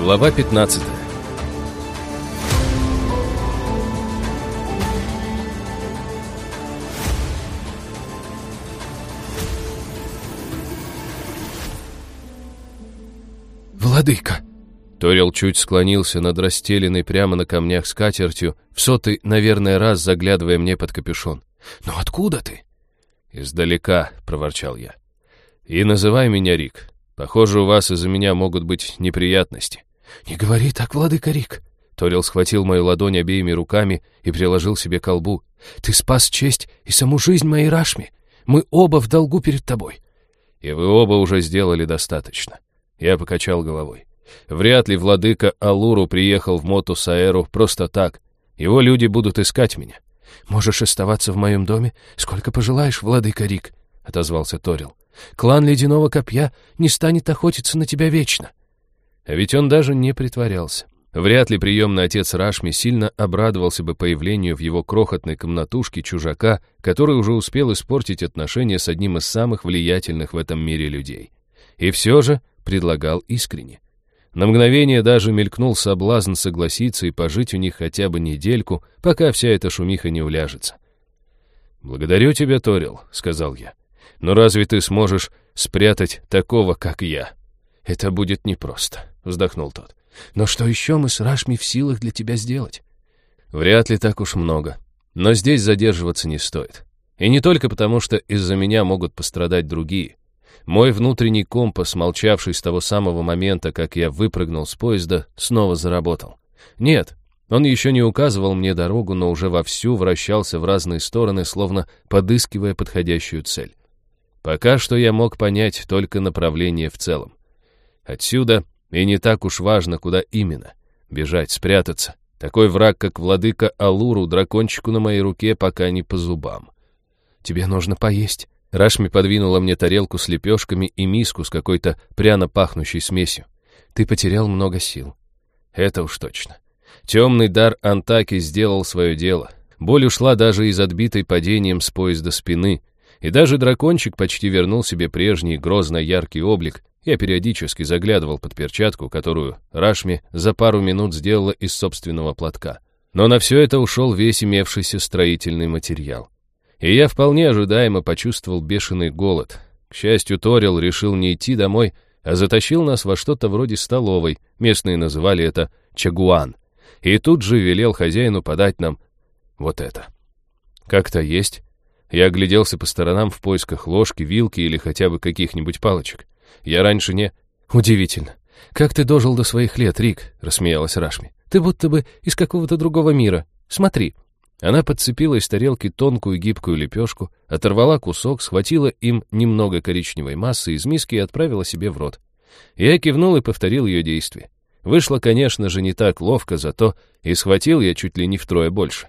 Глава 15 «Владыка!» Торил чуть склонился над расстеленной прямо на камнях скатертью, в сотый, наверное, раз заглядывая мне под капюшон. «Но откуда ты?» «Издалека», — проворчал я. «И называй меня Рик. Похоже, у вас из-за меня могут быть неприятности». «Не говори так, владыка Рик!» Торил схватил мою ладонь обеими руками и приложил себе к колбу. «Ты спас честь и саму жизнь моей Рашми. Мы оба в долгу перед тобой». «И вы оба уже сделали достаточно». Я покачал головой. Вряд ли владыка Алуру приехал в Моту Саэру просто так. Его люди будут искать меня. «Можешь оставаться в моем доме, сколько пожелаешь, владыка Рик», — отозвался Торил. «Клан Ледяного Копья не станет охотиться на тебя вечно». А ведь он даже не притворялся. Вряд ли приемный отец Рашми сильно обрадовался бы появлению в его крохотной комнатушке чужака, который уже успел испортить отношения с одним из самых влиятельных в этом мире людей. И все же предлагал искренне. На мгновение даже мелькнул соблазн согласиться и пожить у них хотя бы недельку, пока вся эта шумиха не уляжется. «Благодарю тебя, Торил», — сказал я. «Но разве ты сможешь спрятать такого, как я?» «Это будет непросто», — вздохнул тот. «Но что еще мы с Рашми в силах для тебя сделать?» «Вряд ли так уж много. Но здесь задерживаться не стоит. И не только потому, что из-за меня могут пострадать другие. Мой внутренний компас, молчавший с того самого момента, как я выпрыгнул с поезда, снова заработал. Нет, он еще не указывал мне дорогу, но уже вовсю вращался в разные стороны, словно подыскивая подходящую цель. Пока что я мог понять только направление в целом. Отсюда, и не так уж важно, куда именно. Бежать, спрятаться. Такой враг, как владыка Алуру, дракончику на моей руке, пока не по зубам. «Тебе нужно поесть», Рашми подвинула мне тарелку с лепешками и миску с какой-то пряно пахнущей смесью. Ты потерял много сил. Это уж точно. Темный дар Антаки сделал свое дело. Боль ушла даже из отбитой падением с поезда спины, и даже дракончик почти вернул себе прежний грозно яркий облик. Я периодически заглядывал под перчатку, которую Рашми за пару минут сделала из собственного платка. Но на все это ушел весь имевшийся строительный материал. И я вполне ожидаемо почувствовал бешеный голод. К счастью, Торил решил не идти домой, а затащил нас во что-то вроде столовой, местные называли это чагуан, и тут же велел хозяину подать нам вот это. Как-то есть. Я огляделся по сторонам в поисках ложки, вилки или хотя бы каких-нибудь палочек. Я раньше не... Удивительно. Как ты дожил до своих лет, Рик? Рассмеялась Рашми. Ты будто бы из какого-то другого мира. Смотри. Она подцепила из тарелки тонкую гибкую лепешку, оторвала кусок, схватила им немного коричневой массы из миски и отправила себе в рот. Я кивнул и повторил ее действие. Вышло, конечно же, не так ловко, зато и схватил я чуть ли не втрое больше.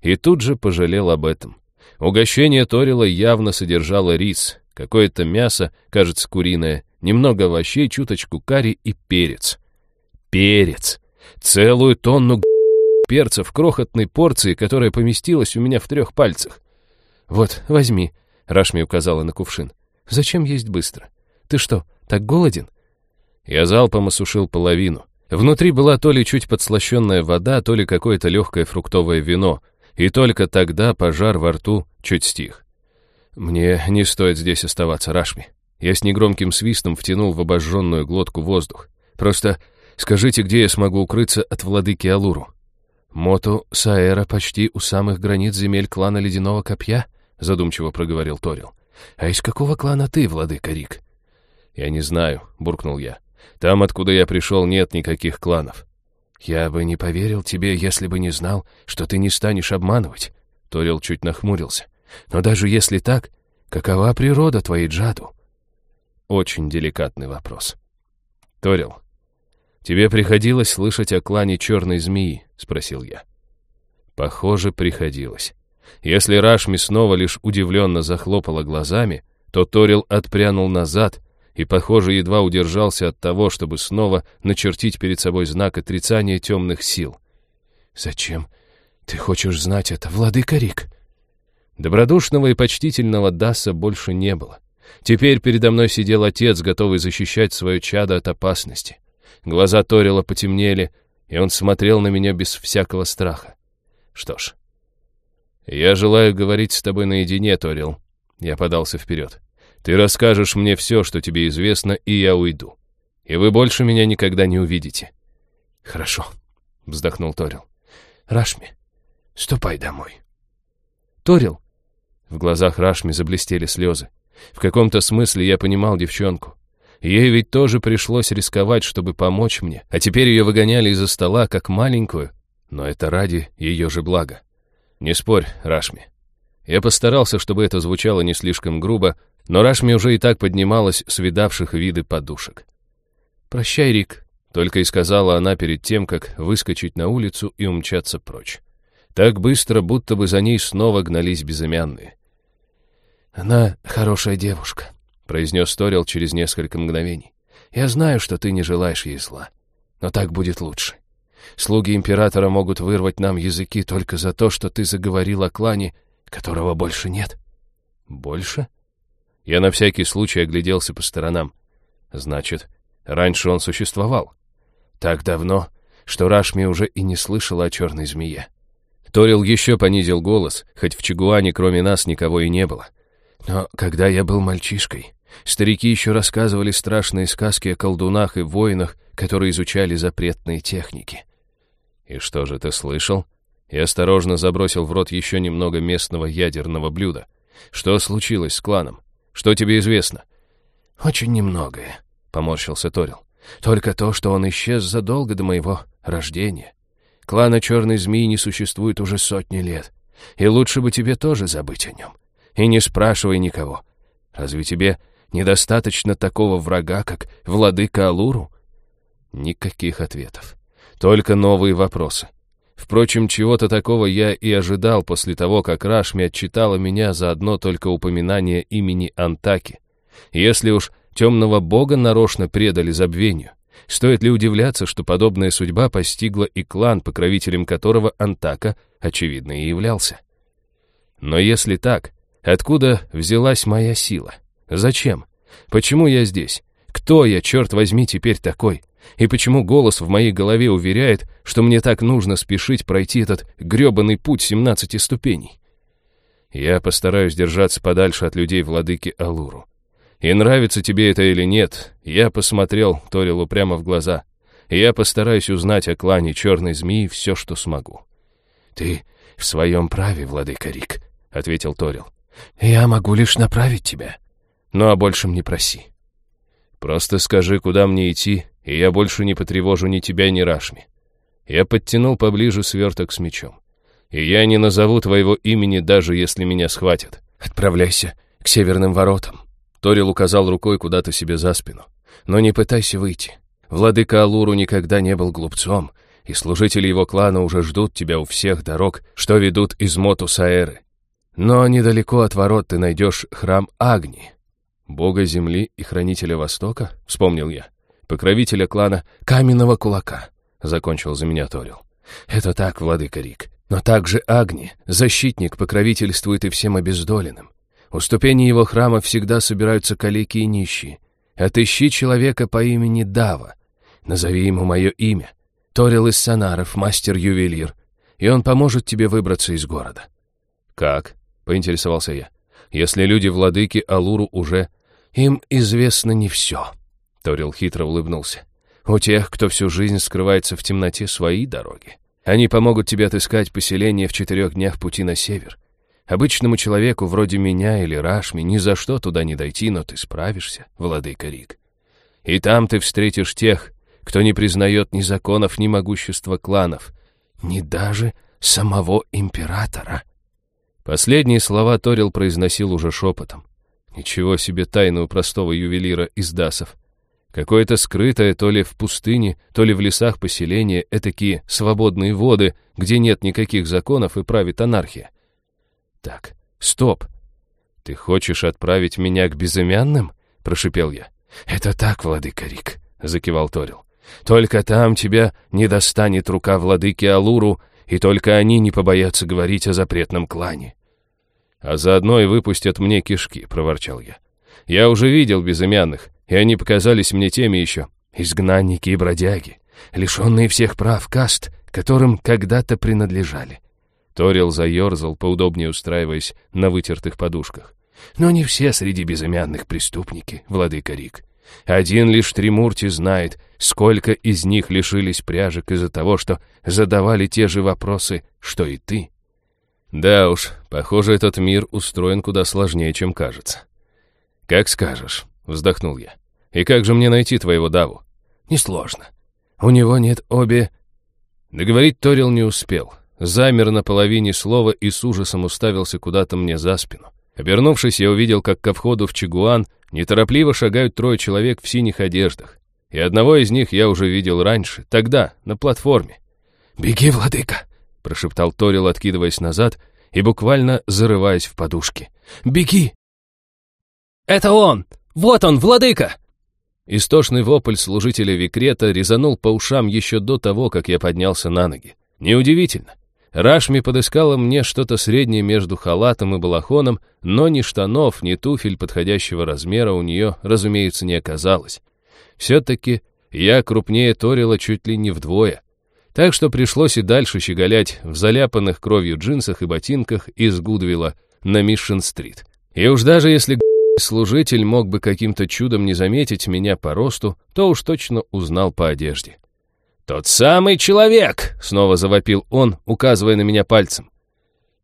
И тут же пожалел об этом. Угощение Торила явно содержало рис, какое-то мясо, кажется, куриное, немного овощей, чуточку карри и перец. Перец! Целую тонну перца в крохотной порции, которая поместилась у меня в трех пальцах. «Вот, возьми», — Рашми указала на кувшин. «Зачем есть быстро? Ты что, так голоден?» Я залпом осушил половину. Внутри была то ли чуть подслащенная вода, то ли какое-то легкое фруктовое вино, и только тогда пожар во рту чуть стих. «Мне не стоит здесь оставаться, Рашми». Я с негромким свистом втянул в обожженную глотку воздух. «Просто скажите, где я смогу укрыться от владыки Алуру?» «Моту Саэра почти у самых границ земель клана Ледяного Копья?» — задумчиво проговорил Торил. «А из какого клана ты, владыка Рик?» «Я не знаю», — буркнул я. «Там, откуда я пришел, нет никаких кланов». «Я бы не поверил тебе, если бы не знал, что ты не станешь обманывать», — Торил чуть нахмурился. «Но даже если так, какова природа твоей Джаду?» Очень деликатный вопрос. «Торил, тебе приходилось слышать о клане Черной Змеи?» — спросил я. Похоже, приходилось. Если Рашми снова лишь удивленно захлопала глазами, то Торил отпрянул назад и, похоже, едва удержался от того, чтобы снова начертить перед собой знак отрицания темных сил. «Зачем ты хочешь знать это, владыка Рик?» Добродушного и почтительного Даса больше не было. Теперь передо мной сидел отец, готовый защищать свое чадо от опасности. Глаза Торила потемнели, и он смотрел на меня без всякого страха. Что ж, я желаю говорить с тобой наедине, Торил. Я подался вперед. Ты расскажешь мне все, что тебе известно, и я уйду. И вы больше меня никогда не увидите. Хорошо, вздохнул Торил. Рашми, ступай домой. Торил. В глазах Рашми заблестели слезы. В каком-то смысле я понимал девчонку. Ей ведь тоже пришлось рисковать, чтобы помочь мне, а теперь ее выгоняли из-за стола, как маленькую, но это ради ее же блага. Не спорь, Рашми. Я постарался, чтобы это звучало не слишком грубо, но Рашми уже и так поднималась с видавших виды подушек. «Прощай, Рик», — только и сказала она перед тем, как выскочить на улицу и умчаться прочь. Так быстро, будто бы за ней снова гнались безымянные. «Она хорошая девушка», — произнес Торил через несколько мгновений. «Я знаю, что ты не желаешь ей зла, но так будет лучше. Слуги императора могут вырвать нам языки только за то, что ты заговорил о клане, которого больше нет». «Больше?» Я на всякий случай огляделся по сторонам. Значит, раньше он существовал. Так давно, что Рашми уже и не слышала о черной змее. Торил еще понизил голос, хоть в Чигуане кроме нас никого и не было. Но когда я был мальчишкой, старики еще рассказывали страшные сказки о колдунах и воинах, которые изучали запретные техники. «И что же ты слышал?» Я осторожно забросил в рот еще немного местного ядерного блюда. «Что случилось с кланом? Что тебе известно?» «Очень немногое», — поморщился Торил. «Только то, что он исчез задолго до моего рождения. Клана Черной Змеи не существует уже сотни лет, и лучше бы тебе тоже забыть о нем. И не спрашивай никого. Разве тебе недостаточно такого врага, как владыка Алуру?» Никаких ответов. Только новые вопросы. Впрочем, чего-то такого я и ожидал после того, как Рашми отчитала меня за одно только упоминание имени Антаки. Если уж темного бога нарочно предали забвению, стоит ли удивляться, что подобная судьба постигла и клан, покровителем которого Антака, очевидно, и являлся? Но если так, откуда взялась моя сила? Зачем? Почему я здесь? Кто я, черт возьми, теперь такой? И почему голос в моей голове уверяет, что мне так нужно спешить пройти этот грёбаный путь 17 ступеней? Я постараюсь держаться подальше от людей владыки Алуру. И нравится тебе это или нет, я посмотрел Торилу прямо в глаза. И я постараюсь узнать о клане черной змеи все, что смогу. «Ты в своем праве, владыка Рик», — ответил Торил. «Я могу лишь направить тебя, но о большем не проси». «Просто скажи, куда мне идти, и я больше не потревожу ни тебя, ни Рашми. Я подтянул поближе сверток с мечом. И я не назову твоего имени, даже если меня схватят. Отправляйся к северным воротам. Торил указал рукой куда-то себе за спину. Но не пытайся выйти. Владыка Алуру никогда не был глупцом, и служители его клана уже ждут тебя у всех дорог, что ведут из Моту Саэры. Но недалеко от ворот ты найдешь храм Агни, бога земли и хранителя Востока, вспомнил я покровителя клана Каменного Кулака», — закончил за меня Торил. «Это так, владыка Рик. Но также Агни, защитник, покровительствует и всем обездоленным. У ступени его храма всегда собираются калеки и нищие. Отыщи человека по имени Дава. Назови ему мое имя. Торил из Санаров, мастер-ювелир. И он поможет тебе выбраться из города». «Как?» — поинтересовался я. «Если люди владыки Алуру уже...» «Им известно не все», Торил хитро улыбнулся. «У тех, кто всю жизнь скрывается в темноте, свои дороги. Они помогут тебе отыскать поселение в четырех днях пути на север. Обычному человеку, вроде меня или Рашми, ни за что туда не дойти, но ты справишься, владыка Рик. И там ты встретишь тех, кто не признает ни законов, ни могущества кланов, ни даже самого императора». Последние слова Торил произносил уже шепотом. Ничего себе тайну простого ювелира из Дасов. Какое-то скрытое то ли в пустыне, то ли в лесах поселение, этакие свободные воды, где нет никаких законов и правит анархия. Так, стоп. Ты хочешь отправить меня к безымянным? Прошипел я. Это так, владыка Рик, закивал Торил. Только там тебя не достанет рука владыки Алуру, и только они не побоятся говорить о запретном клане. А заодно и выпустят мне кишки, проворчал я. Я уже видел безымянных, и они показались мне теми еще. изгнанники и бродяги, лишенные всех прав каст, которым когда-то принадлежали. Торил заерзал, поудобнее устраиваясь на вытертых подушках. Но не все среди безымянных преступники, владыка Рик. Один лишь Тримурти знает, сколько из них лишились пряжек из-за того, что задавали те же вопросы, что и ты. Да уж, похоже, этот мир устроен куда сложнее, чем кажется. «Как скажешь», — вздохнул я. «И как же мне найти твоего Даву?» «Несложно. У него нет обе...» Договорить Торил не успел. Замер на половине слова и с ужасом уставился куда-то мне за спину. Обернувшись, я увидел, как ко входу в Чигуан неторопливо шагают трое человек в синих одеждах. И одного из них я уже видел раньше, тогда, на платформе. «Беги, владыка!» — прошептал Торил, откидываясь назад и буквально зарываясь в подушки. «Беги!» «Это он! Вот он, владыка!» Истошный вопль служителя Викрета резанул по ушам еще до того, как я поднялся на ноги. Неудивительно. Рашми подыскала мне что-то среднее между халатом и балахоном, но ни штанов, ни туфель подходящего размера у нее, разумеется, не оказалось. Все-таки я крупнее Торила чуть ли не вдвое. Так что пришлось и дальше щеголять в заляпанных кровью джинсах и ботинках из Гудвилла на Мишен-стрит. И уж даже если служитель мог бы каким-то чудом не заметить меня по росту, то уж точно узнал по одежде. «Тот самый человек!» — снова завопил он, указывая на меня пальцем.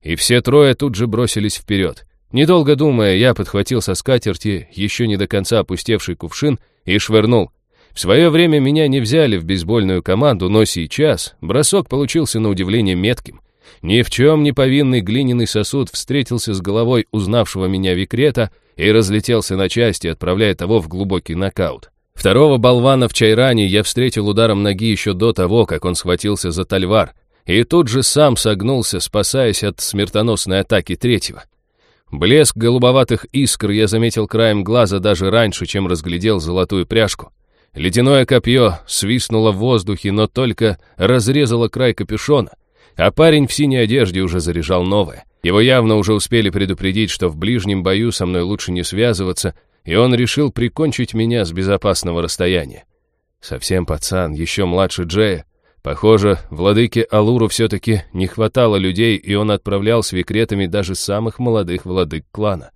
И все трое тут же бросились вперед. Недолго думая, я подхватил со скатерти еще не до конца опустевший кувшин и швырнул. В свое время меня не взяли в бейсбольную команду, но сейчас бросок получился на удивление метким. Ни в чем не повинный глиняный сосуд встретился с головой узнавшего меня Викрета и разлетелся на части, отправляя того в глубокий нокаут. Второго болвана в Чайране я встретил ударом ноги еще до того, как он схватился за тальвар, и тут же сам согнулся, спасаясь от смертоносной атаки третьего. Блеск голубоватых искр я заметил краем глаза даже раньше, чем разглядел золотую пряжку. Ледяное копье свистнуло в воздухе, но только разрезало край капюшона, а парень в синей одежде уже заряжал новое. Его явно уже успели предупредить, что в ближнем бою со мной лучше не связываться, и он решил прикончить меня с безопасного расстояния. Совсем пацан, еще младше Джея. Похоже, владыке Алуру все-таки не хватало людей, и он отправлял с викретами даже самых молодых владык клана.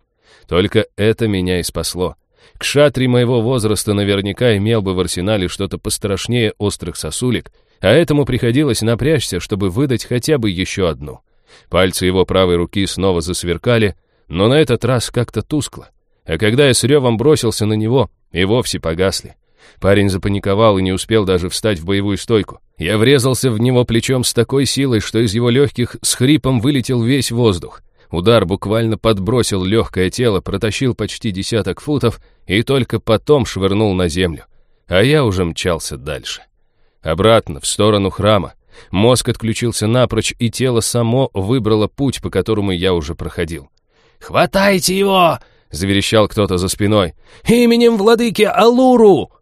Только это меня и спасло. К шатре моего возраста наверняка имел бы в арсенале что-то пострашнее острых сосулек, а этому приходилось напрячься, чтобы выдать хотя бы еще одну. Пальцы его правой руки снова засверкали, но на этот раз как-то тускло а когда я с ревом бросился на него, и вовсе погасли. Парень запаниковал и не успел даже встать в боевую стойку. Я врезался в него плечом с такой силой, что из его легких с хрипом вылетел весь воздух. Удар буквально подбросил легкое тело, протащил почти десяток футов и только потом швырнул на землю. А я уже мчался дальше. Обратно, в сторону храма. Мозг отключился напрочь, и тело само выбрало путь, по которому я уже проходил. «Хватайте его!» Заверещал кто-то за спиной. «Именем владыки Алуру!»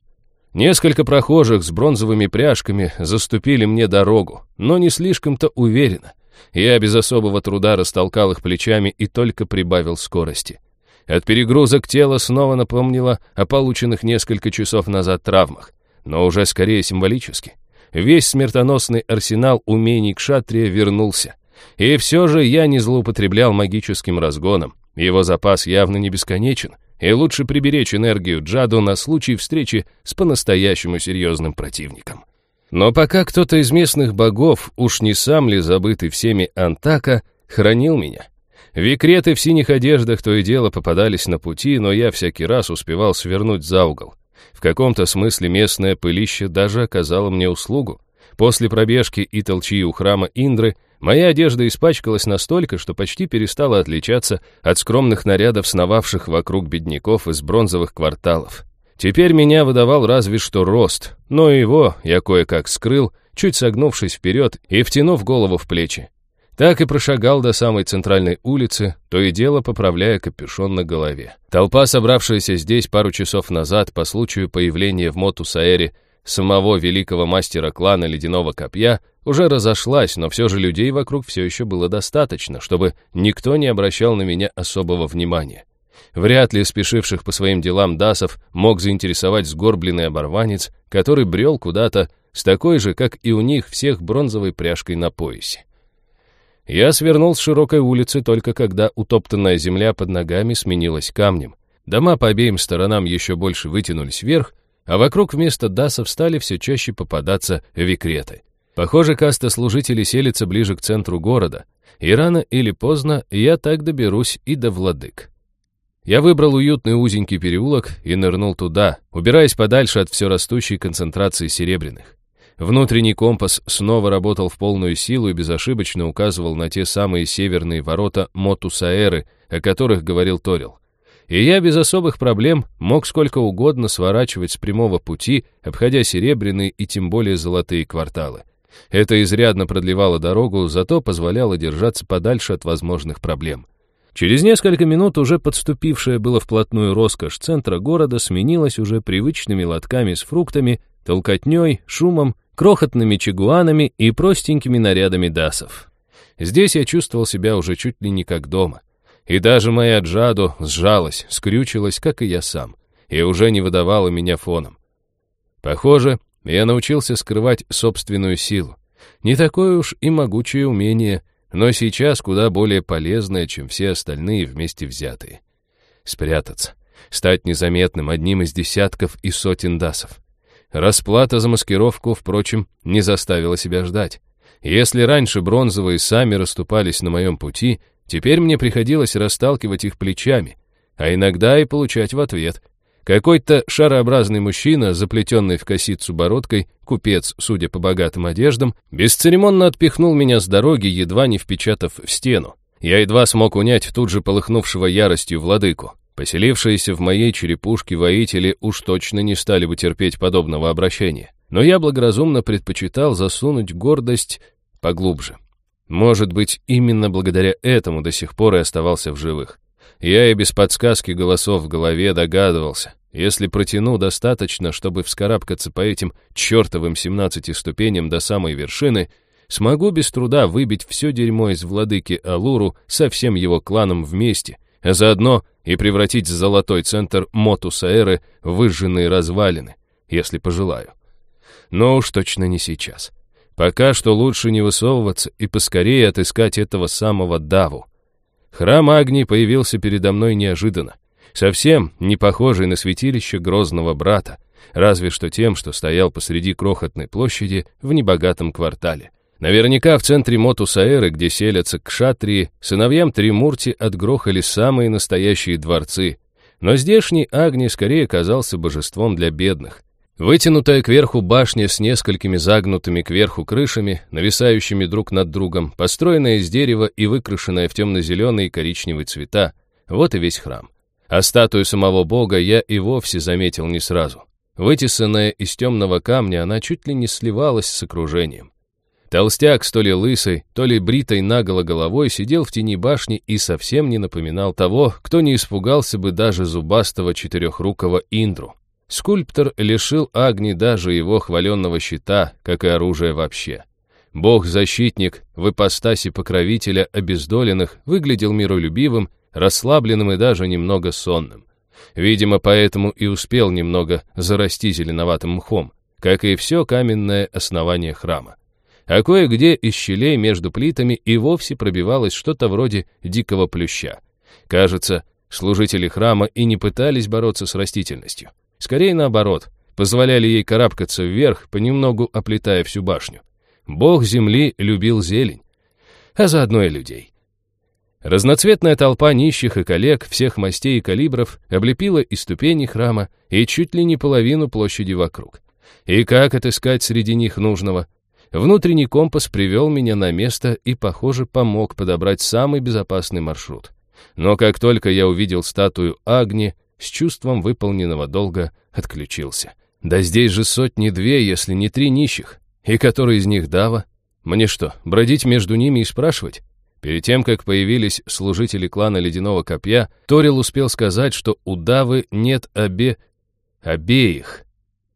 Несколько прохожих с бронзовыми пряжками заступили мне дорогу, но не слишком-то уверенно. Я без особого труда растолкал их плечами и только прибавил скорости. От перегрузок тело снова напомнило о полученных несколько часов назад травмах, но уже скорее символически. Весь смертоносный арсенал умений кшатрия вернулся. И все же я не злоупотреблял магическим разгоном, его запас явно не бесконечен, и лучше приберечь энергию Джаду на случай встречи с по-настоящему серьезным противником. Но пока кто-то из местных богов, уж не сам ли забытый всеми Антака, хранил меня. Викреты в синих одеждах то и дело попадались на пути, но я всякий раз успевал свернуть за угол. В каком-то смысле местное пылище даже оказало мне услугу. После пробежки и толчи у храма Индры Моя одежда испачкалась настолько, что почти перестала отличаться от скромных нарядов, сновавших вокруг бедняков из бронзовых кварталов. Теперь меня выдавал разве что рост, но его я кое-как скрыл, чуть согнувшись вперед и втянув голову в плечи. Так и прошагал до самой центральной улицы, то и дело поправляя капюшон на голове. Толпа, собравшаяся здесь пару часов назад по случаю появления в Моту-Саэре самого великого мастера клана Ледяного Копья, уже разошлась, но все же людей вокруг все еще было достаточно, чтобы никто не обращал на меня особого внимания. Вряд ли спешивших по своим делам дасов мог заинтересовать сгорбленный оборванец, который брел куда-то с такой же, как и у них всех бронзовой пряжкой на поясе. Я свернул с широкой улицы только когда утоптанная земля под ногами сменилась камнем. Дома по обеим сторонам еще больше вытянулись вверх, а вокруг вместо дасов стали все чаще попадаться викреты. Похоже, каста служителей селится ближе к центру города, и рано или поздно я так доберусь и до владык. Я выбрал уютный узенький переулок и нырнул туда, убираясь подальше от все растущей концентрации серебряных. Внутренний компас снова работал в полную силу и безошибочно указывал на те самые северные ворота Мотусаэры, о которых говорил Торил. И я без особых проблем мог сколько угодно сворачивать с прямого пути, обходя серебряные и тем более золотые кварталы. Это изрядно продлевало дорогу, зато позволяло держаться подальше от возможных проблем. Через несколько минут уже подступившая было вплотную роскошь центра города сменилась уже привычными лотками с фруктами, толкотней, шумом крохотными чигуанами и простенькими нарядами дасов. Здесь я чувствовал себя уже чуть ли не как дома. И даже моя Джаду сжалась, скрючилась, как и я сам, и уже не выдавала меня фоном. Похоже, я научился скрывать собственную силу. Не такое уж и могучее умение, но сейчас куда более полезное, чем все остальные вместе взятые. Спрятаться, стать незаметным одним из десятков и сотен дасов. Расплата за маскировку, впрочем, не заставила себя ждать. Если раньше бронзовые сами расступались на моем пути, теперь мне приходилось расталкивать их плечами, а иногда и получать в ответ. Какой-то шарообразный мужчина, заплетенный в косицу бородкой, купец, судя по богатым одеждам, бесцеремонно отпихнул меня с дороги, едва не впечатав в стену. Я едва смог унять тут же полыхнувшего яростью владыку. Поселившиеся в моей черепушке воители уж точно не стали бы терпеть подобного обращения. Но я благоразумно предпочитал засунуть гордость поглубже. Может быть, именно благодаря этому до сих пор и оставался в живых. Я и без подсказки голосов в голове догадывался, если протяну достаточно, чтобы вскарабкаться по этим чертовым 17 ступеням до самой вершины, смогу без труда выбить все дерьмо из владыки Алуру со всем его кланом вместе — а заодно и превратить золотой центр Мотусаэры в выжженные развалины, если пожелаю. Но уж точно не сейчас. Пока что лучше не высовываться и поскорее отыскать этого самого Даву. Храм Агни появился передо мной неожиданно, совсем не похожий на святилище Грозного Брата, разве что тем, что стоял посреди крохотной площади в небогатом квартале. Наверняка в центре Мотусаэры, где селятся кшатрии, сыновьям Тримурти отгрохали самые настоящие дворцы. Но здешний Агни скорее казался божеством для бедных. Вытянутая кверху башня с несколькими загнутыми кверху крышами, нависающими друг над другом, построенная из дерева и выкрашенная в темно-зеленый и коричневый цвета, вот и весь храм. А статую самого бога я и вовсе заметил не сразу. Вытесанная из темного камня, она чуть ли не сливалась с окружением. Толстяк то ли лысой, то ли бритой наголо головой сидел в тени башни и совсем не напоминал того, кто не испугался бы даже зубастого четырехрукого Индру. Скульптор лишил Агни даже его хваленного щита, как и оружия вообще. Бог-защитник в ипостаси покровителя обездоленных выглядел миролюбивым, расслабленным и даже немного сонным. Видимо, поэтому и успел немного зарасти зеленоватым мхом, как и все каменное основание храма а кое-где из щелей между плитами и вовсе пробивалось что-то вроде дикого плюща. Кажется, служители храма и не пытались бороться с растительностью. Скорее наоборот, позволяли ей карабкаться вверх, понемногу оплетая всю башню. Бог земли любил зелень, а заодно и людей. Разноцветная толпа нищих и коллег всех мастей и калибров облепила и ступени храма, и чуть ли не половину площади вокруг. И как отыскать среди них нужного? Внутренний компас привел меня на место и, похоже, помог подобрать самый безопасный маршрут. Но как только я увидел статую Агни, с чувством выполненного долга отключился. Да здесь же сотни-две, если не три нищих. И который из них Дава? Мне что, бродить между ними и спрашивать? Перед тем, как появились служители клана Ледяного Копья, Торил успел сказать, что у Давы нет обе... обеих.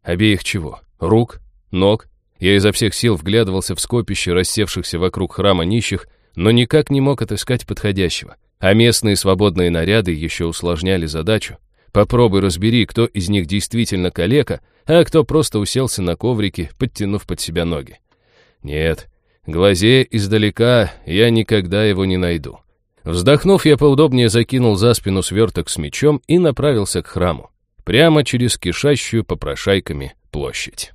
Обеих чего? Рук? Ног? Я изо всех сил вглядывался в скопище рассевшихся вокруг храма нищих, но никак не мог отыскать подходящего. А местные свободные наряды еще усложняли задачу. Попробуй разбери, кто из них действительно калека, а кто просто уселся на коврике, подтянув под себя ноги. Нет, глазе издалека я никогда его не найду. Вздохнув, я поудобнее закинул за спину сверток с мечом и направился к храму, прямо через кишащую попрошайками площадь.